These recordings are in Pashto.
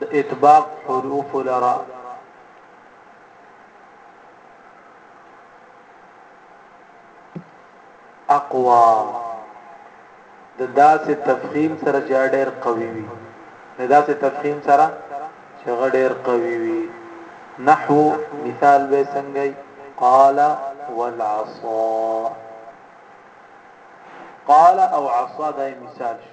د اطباق حروف لره اقوا د داسې تفخیم سره چې ډېر قوي وي د داسې تفخیم سره چې ډېر قوي وي نحو مثال به څنګه قال والعصا قال او عصا دا مثال شو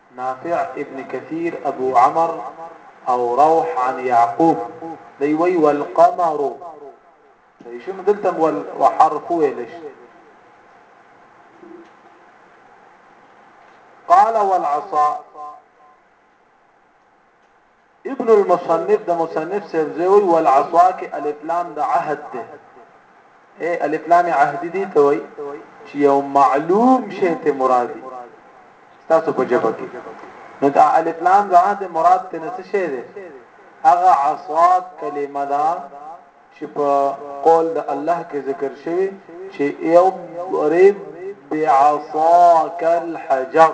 نافع ابن كثير ابو عمر او روح عن يعقوب ديوي والقمر شو دلتم وحرف ويلش قال والعصا ابن المصنف د مصنف صاحب زوی وای والعصا کې الف لام د عهد ده اے الف لام عهد دي ته وای چې یو معلوم شی ته مرادي تاسو په جبه کې نو دا الف لام د عهد مراد ته نس شی ده هغه عصا کلمه ده چې په قول د الله کې ذکر شوی چې یو رب بعصاک الحجر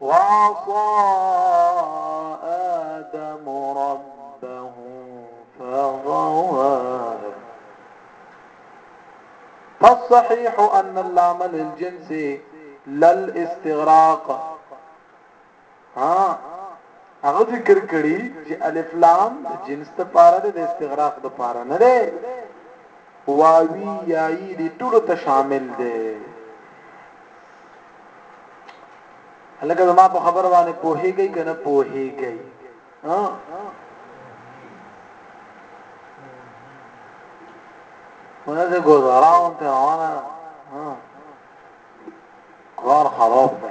وعصا آدم ربه فغوا فالصحيح أن اللام للجنس للاستغراق ها هغه ذکر کړي چې الف لام د جنس ته پاره ده د استغراق د پاره نه ده واوی یای دي ټول ته شامل ده هلکه زما په خبر باندې پوهیږي کنه پوهیږي ها ونه دې ګوزاراون ته روانه ها کار خراب ده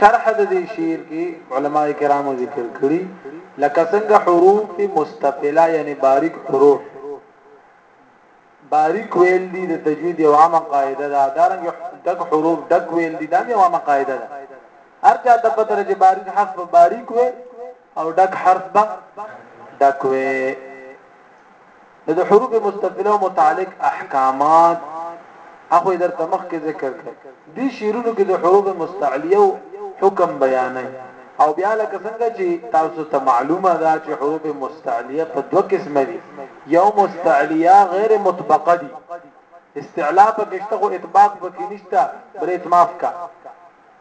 شرح د دې شعر کې علما کرامو ذکر کړي لکه څنګه حروف مستفله یعنی باریک حروف باریک ویل دي د تجوید یو عامه قاعده ده دا رنګ دک حروف دک ویل دي دا یو عامه قاعده ده هر چا ته پته چې باریک حرف باریک وي او ډک حرف به ډک وي نو د حروف مستفله او متعلق احکامات اخو درته مخ کې ذکر کړ دي شیرونو کې د حروف مستعلیه او حکم بیانې او بیا لکه څنګه چې تاسو ته معلومه ده چې حروف مستعلیه په دوه قسمه دي یو مستعلیه غیر مطبقه دي استعلا پکې شته خو اطباق پکې نشته بل اتماف کا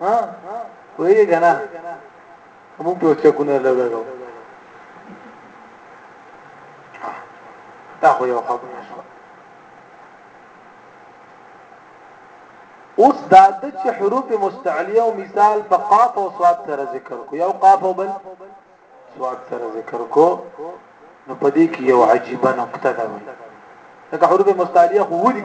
ها ویږي کنه موږ ټول څه کو نه لګاو دا خو یو خبره شو اوس دا د چې حروف مستعلیه او مثال په قاف او صاد سره ذکر کو یو قاف او بل صاد سره ذکر کو نو پدې کې یو عجیب نقطه ده لکه حروف مستعلیه خو ودی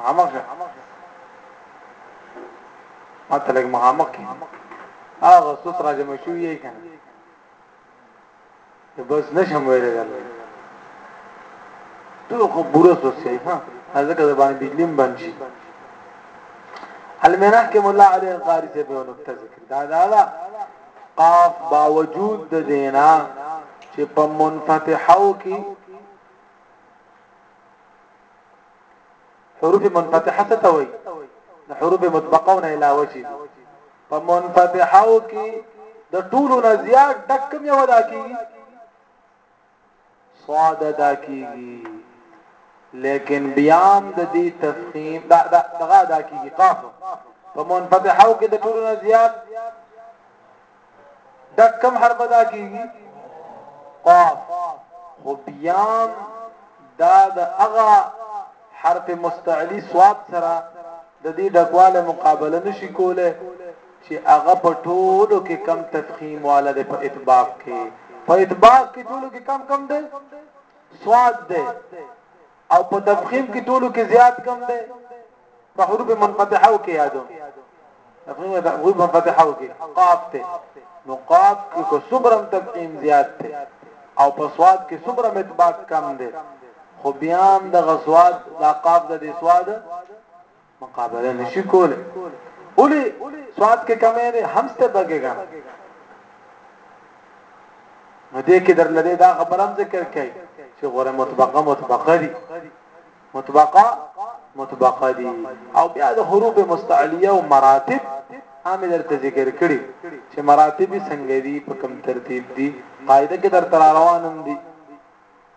مخامخ شه ماته لګ مخامخ کی هغه ست راجم شوی یې کنه بس نشم ویلې دل ته خو بوره سوسې ها ځکه د باندې بجلیم باندې شي المنح کې مولا علی القاری سے به نقطه ذکر دا دا دا قاف باوجود د دینا چې په منفتحو کې حروف منفتحه څه ته وایي د حروف مطبقه نه علاوه شي په منفتحه او کې د ټولو نه زیات ډک کوم یو ادا کیږي صاد ادا کیږي لیکن بیام د دې تفخیم دا دغه ادا کیږي قاف په منفتحه او کې د ټولو نه زیات ډک کم حرف ادا کیږي قاف خو بیان دا د اغا حرف مستعلی صاد سره د دې ډکواله مقابله نشي کوله چې هغه په ټولو کې کم تفخیم والا د په اطباق کې په اطباق کې ټولو کې کم کم ده صاد ده او په تفخیم کې ټولو کې زیات کم دی په حروف منقطعه او کې یادو تفخیم د حروف منقطعه او کې قاف ته نو قاف کې کو صبرم تفخیم زیات دی او په سواد کې صبرم اطباق کم دی خو بیا هم د غسواد د قاف د سواد مقابله نشی کولی اولی سوات کې کمی دی هم سته بګې ګان نو دې کې در لدې دا خبر هم ذکر کړي چې غره مطبقه مطبقه دي مطبقه مطبقه دي او بیا د حروف مستعلیه او مراتب عامه درته ذکر کړي چې مراتب څنګه دي په کوم ترتیب دي قاعده کې در تر روانم دي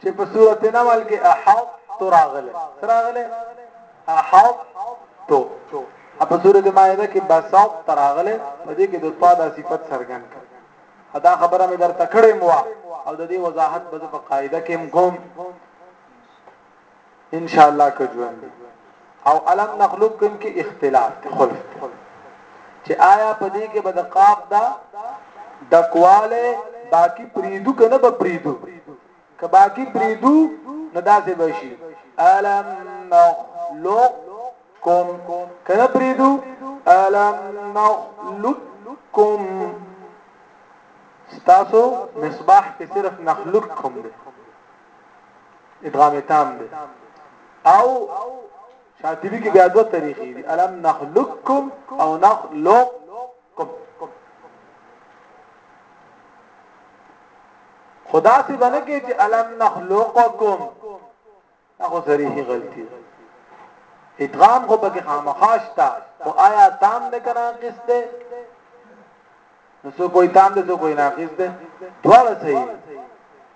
چې په سورت نمل کې احاط تو راغله راغله احاط تو په سورت مائده کې بساط تراغله په دې کې د طا د صفت سرګن کړ دا خبره مې درته کړې مو او د دې وضاحت به په قاعده کې کوم ان شاء الله که ژوند او علم نخلق کوم کې اختلاف ته خلف چې آیا په دې کې به د قاف دا دکواله باقی پریدو کنه به پریدو که باقی پریدو نو داسې بشي علم نخلق کوم کنه پریدو علم نخلق کوم ستاسو مصباح کې صرف نخلق کوم دی ادغام تام دی او شاطبی کې بیا دوه طریقې دي الم نخلقکم او نخلقکم خدا سي باندې کې چې الم نخلقکم هغه صریحي غلطي ده ادغام خو پکې خامخاشتا او آیا تام نه کرا قص ده نو سو کوئی تام ده سو کوئی ناقص ده دواړه صحیح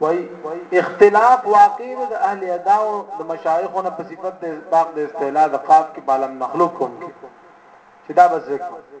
وای اختلاف واقع د اهل ادا او د مشایخونو په صفت د اسباق د استعلا د قاف کې بالم مخلوق کوم چې دا بس وکړه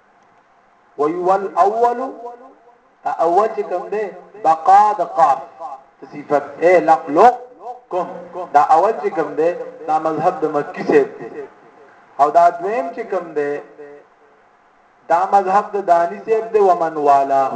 وی والاول دا اول چې کوم دی بقا د قاف صفت اے لق لق کوم دا اول چې کوم دی دا مذهب د مکی سیب دی او دا دویم چې کوم دی دا مذهب د دانی سیب دی ومن والاه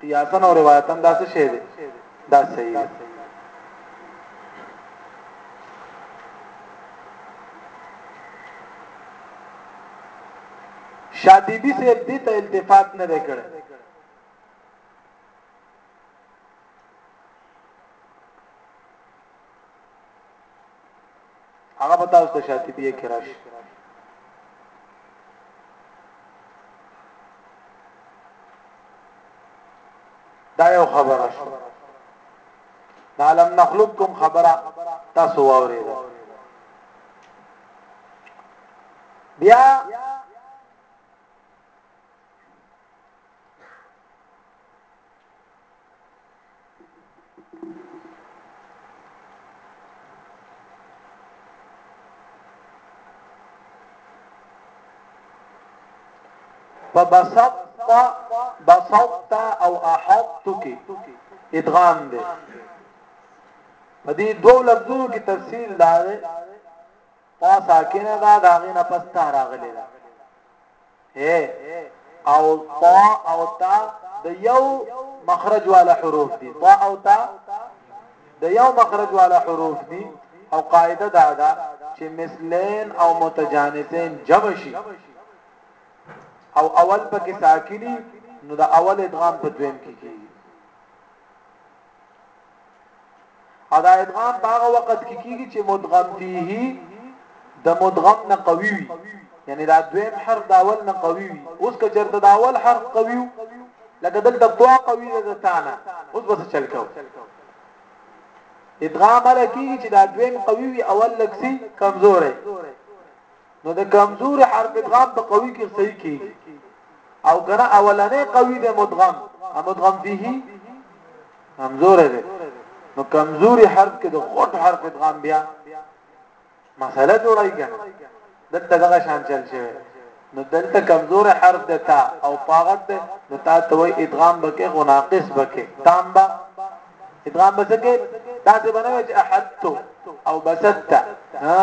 قیاساً او روایتاً دا څه شی دی؟ دا صحیح دی. شاطبی صاحب دې ته التفات نه دی کړی. هغه به تاسو ته شاطبیه کې راشي دا یو خبره شو دا لم نخلقکم خبره تاسو واورید بیا فبسط بسط او احط کی ادغام دی په دې دوه لفظونو کې تفصیل دا دی تا ساکنه دا داغه نه پستا راغلی دا هې او ط او ت د یو مخرج والا حروف دي ط او ت د یو مخرج والا حروف دي او قاعده دا ده چې مثلین او متجانسین جمع شي او اول پکې ساکني نو د اول ادغام په دویم کې کیږي ادا ادغام په هغه وخت کې کیږي چې مدغم فيه د مدغم نه قوي وي یعنی دا دویم حرف دا اول نه قوي وي اوس که چرته دا اول حرف قوي وي لکه دلته توا قوي ده تانا اوس بس چل کو ادغام لکه چې دا دویم قوي وي اول لکسي کمزورې نو د کمزور حرف ادغام په قوي کې صحیح کیږي او کنه اولنې قوي د مدغم مدغم فيه کمزور دی نو کمزوري حرف کې د غټ حرف ادغام بیا مسله جوړای کنه دلته دغه شان چل شوی نو دلته کمزور حرف د تا او پاغت ده نو تا ته وای ادغام بکې غو ناقص بکې تام با ادغام بسکه دا څه بنوي چې احدت او بسطت ها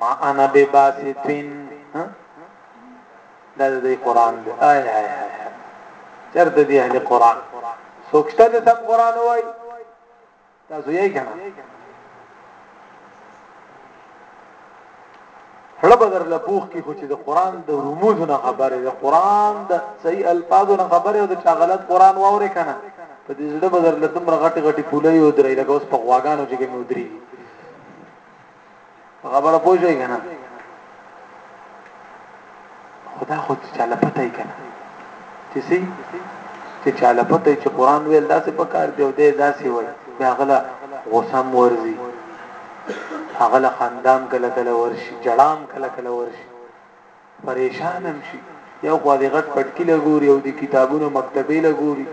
ما انا بباسطين دا د قران دی آی آی آی چرته دی اهل قران سوکشته د سم قران وای تاسو یې کنه هله بدر له بوخ کې خو چې د قران د رموز نه خبره د قران د صحیح الفاظو نه خبره او د چا غلط قران واورې کنه په دې زړه بدر له دومره غټي غټي پولې او درې لکه اوس په غواګانو چې کې مودري خبره پوه شئ کنه خدا خو چاله پته یې کنه چې سي چې چاله پته چې قران ویل داسې په کار دی او دې داسې وای دا غلا غوسم ورزي هغه خاندام کله کله ورشي جړام کله کله ورشي پرېشان هم شي، یو خوا د غټ پټکي له ګوري او د کتابونو مکتبې له ګوري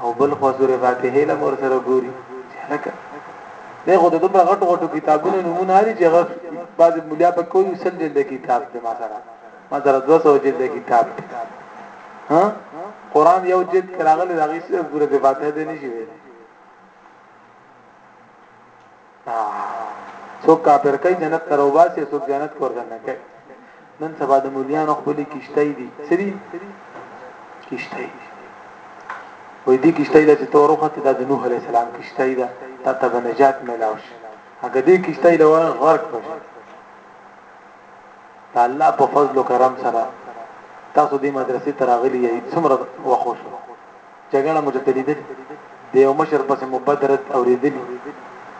او بل خوا سورې فاتحې له هم ورسره ګوري چې هلکه دی خو د دومره غټو غټو کتابونو نومونه اخلي چې هغه بعضې مولیا پکې وایي سل جلده کتاب دی ما سره ما سره دوه سوه جلده کتاب دی ها قرآن یو جلد کې راغلی د هغې سورې فاتحه دی نه شي ویلی څوک کافر کوي جنت تر وباسي څوک جنت کور نه کوي نن سبا د مليانو خپل کیشته دي سری کیشته دي وې دي کیشته له تور وخت د نوح عليه السلام کیشته ده تا ته بنجات ملاوش هغه دې کیشته له غرق بشي الله په فضل او کرم سره تاسو دې مدرسې تراغلي یې څومره وخوشو جګړه مو درته لیدلي د یو مشر پسې مو بد رد اوریدلي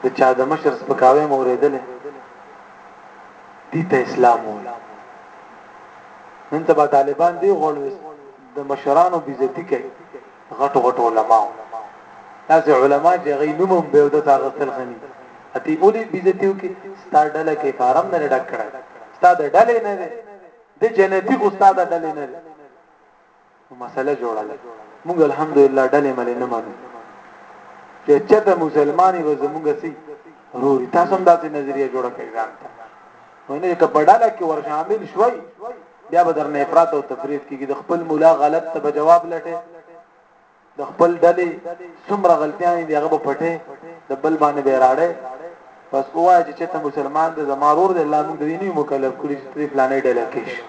د چا د مشر سپکاوی مو اوریدلی دي ته اسلام وو نن سبا طالبان دی غول د مشرانو بیزتی کوي غټ غټ علما تاسو علما چې غي نوم هم به ودته غسل خني اتی اولی بیزتیو کې ستا ډله کې فارم نه ډک کړه ستا د ډلې نه دی د جنتی استاد ډلې نه دی نو مسله جوړه ده موږ الحمدالله ډلې ملې نه منو چې چته مسلمانې به زموږ سي روري تاسو هم داسې نظریه جوړه کړئ ځان ته ونه که په ډله کې ور شامل شوي بیا به درنه افراط او تفریط کیږي د خپل مولا غلط ته جواب لټه د خپل ډلې څومره غلطیانې دی هغه په پټه د بل باندې به راړې بس وای چې ته مسلمان د زمارور د الله موږ د دیني مکلف کړی چې تری فلانې ډله کې شي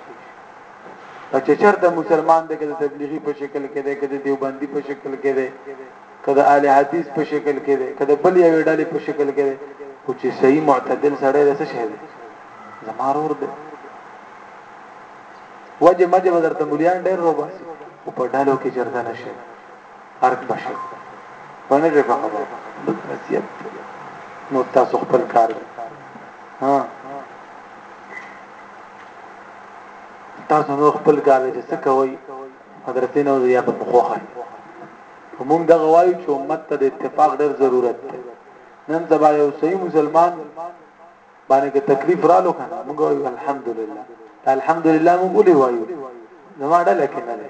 او چې چرته مسلمان د کده تبلیغي په شکل کې دی کده دیوبندي په شکل کې دی کده اهل حدیث په شکل کې دی کده بل یو ډلې په شکل کې دی او چې صحیح معتدل سره د څه شي دی زمارور دی وجه مجه به درته مليان ډېر روباسي خو په ډلو کې جرګه نه شي ارګ به شي ونه دې په خبره لږ نصیحت نو تاسو خپل کار دی ها تاسو نو خپل کار دی چې څه کوي حضرت نو یا په مخوخه موږ دا غوايو چې امت ته د اتفاق ډېر ضرورت دی نن سبا یو صحیح مسلمان باندې که تکلیف رالو کنه موږ وایو الحمدلله دا الحمدلله موږ ولې وایو زما ډله کې نه ده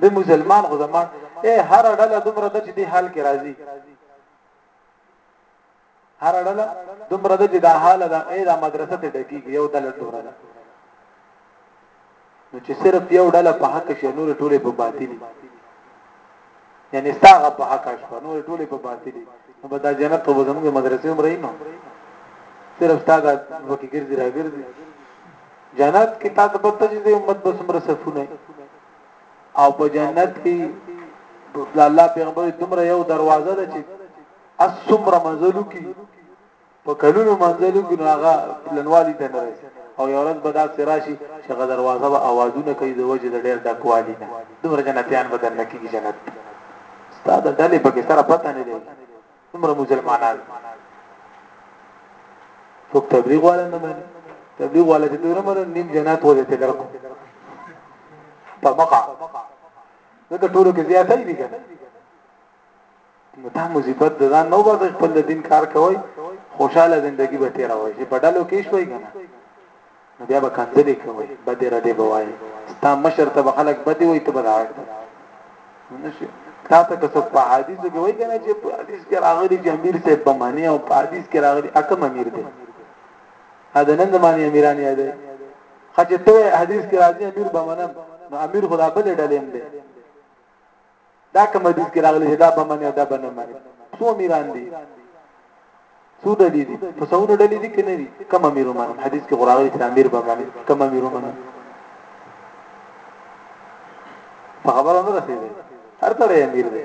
د مسلمان خو زما اے هر ډله دومره د دې حال کې راځي هر ډله دومره د دې د حال د اې د مدرسې ته ډکیږي یو ډله دومره ده نو چې صرف یو ډله په حق شي نور ټوله په باطل یعنی ساغه په حق شو نور ټوله په باطل نو به دا جنت ته زموږ مدرسې هم رہی نو صرف ساده وکی ګرځي را ګرځي جنت کې تا ته پته چې د امت بس مر صفونه او په جنت کې د الله پیغمبر دومره یو دروازه ده چې اسمره مزلو کې په کلونو منزل وکړي نو هغه پلنوالي ته نه رسي او یوه ورځ به داسې راشي چې هغه دروازه به اوازونه کوي د وجې د ډېر ډکوالي نه دومره جنتیان به دننه کېږي جنت ته ستا د ډلې پکې سره پته نه لګي دومره مسلمانان څوک تبلیغ والا نه مني تبلیغ والا چې دوی نه مني نیم جنت وځي ته درکو په مخه دغه ټولو کې زیاتې دي کنه نو دا مصیبت د ځان نو بس خپل د دین کار کوي خوشاله زندگی به تیر وای چې په ډلو کې شوي کنه نو بیا به کنځلې کوي بده ردی به وای ستا مشر ته خلک بده وای ته بداوي نشي تا ته که څوک په حدیثو کې وای کنه چې په حدیث کې راغلي چې امیر صاحب په معنی او په حدیث کې راغلي اکم امیر دی دا نن د معنی امیران یاد دی خچ ته حدیث کې راځي امیر به منم نو امیر خدا بل ډلې هم دی دا کوم حدیث کې راغلی چې دا به منی او دا به نه منی څو میران دي څو ډلې دي په څو ډلې دي کنه دي کوم امیر ومنه حدیث کې غراغلی چې امیر به منی کوم امیر ومنه په خبره نه رسیدي هر تړې امیر دی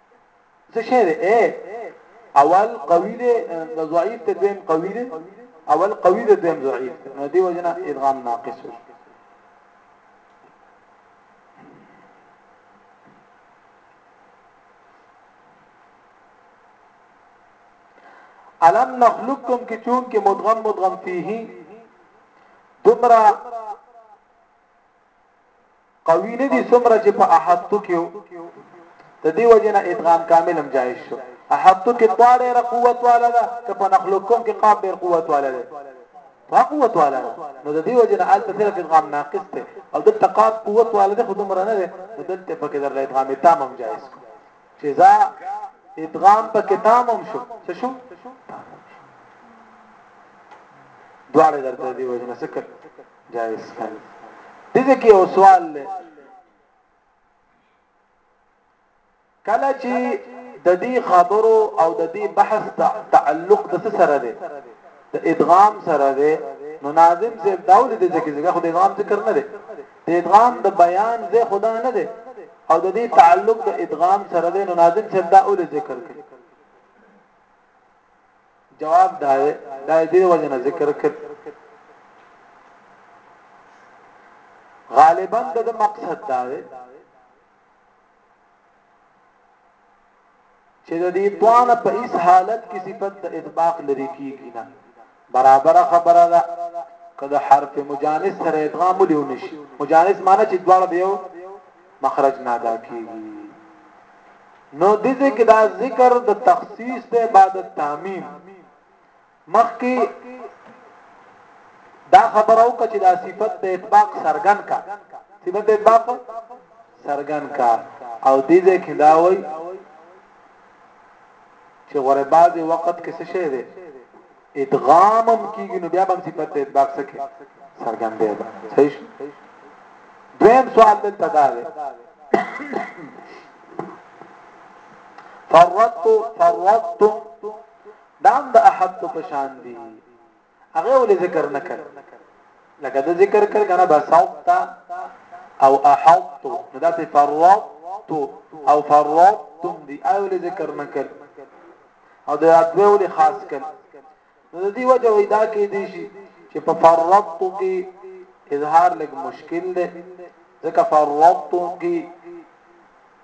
څه شی دی اے اول قوی دی ضعیف ته دویم قوی دی اول قوی دی دویم ضعیف دی نو دی وجنه ادغام ناقص وي علم نخلقکم کی چون کې مدغم مدغم فيه دومره قوی نه دي څومره چې په احطو کې د دې وجه نه ادغام کامل هم جایز شو احطو کې طا ډېر قوت والا ده که په نخلقکم کې قاف ډېر قوت والا ده طا قوت والا ده نو د دې وجه نه الته صرف ادغام ناقص ده او دلته قاف قوت والا ده خو دومره نه ده نو دلته پکې در ادغام تام هم جایز کو چې ځا ادغام په کتام هم شو څه شو دواړه درته دی وجنه سکه جائز کړي دغه کې یو سوال دی کله چې د دې خبرو او د دې بحث تعلق د سره دی د ادغام سره دی نو ناظم سے داول دې ځکه ځکه خو د ادغام ذکر نه دی د ادغام د بیان زه خدا نه دی او د دې تعلق د ادغام سره دی نو ناظم سے داول ذکر کړي جواب دا دی دا د دې وجه نه ذکر کړ غالبا د مقصد دا دی چې د دې توان په هیڅ حالت کې صفت د اطباق لري کیږي نه برابره خبره ده که د حرف مجانس سره ادغام ولې ونشي مجانس معنی چې دواړه به یو مخرج نه ادا کیږي نو د دې کې دا ذکر د تخصیص د عبادت تعمیم مخکې دا خبره وکړه چې دا صفت د اطباق سرګن کا صفت اطباق سرګن کا او دې ځکه دا وای چی غوره بعضی وقت کی څه شی دی ادغام هم کیږي نو بیا به صفت د اطباق سکه څرګندې ده صحیح شو دویم سوال دلته دا دی فرضت فرضتم دام د احد په شان دي هغه ولې ذکر نه کړ لکه د ذکر کړ کنه بسطت او احط نو دا سي فرط او فرطتم دي او ولې ذکر نه کړ او د اتبه ولې خاص کړ نو د دې وجه وې دا کې دي شي چې په فرطت کې اظهار لګ مشکل دی ځکه فرطت کې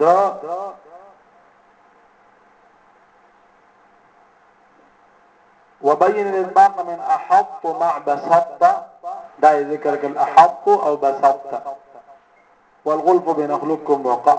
دا وبين الإطلاق من أحط مع بسطت دا ذكر الأحط أو بسطت والغلف بين أخلقكم وقع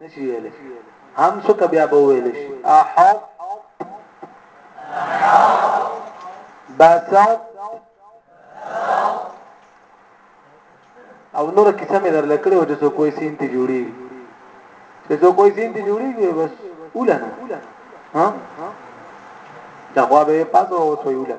نشي ویل شي هم څه بیا به ویل شي اح بس او نور کیسه مې درل کړې و چې څو کوئی سین ته جوړي چې څو کوئی سین ته جوړي بس اولنه ها دا خو به پاتو او څو اولنه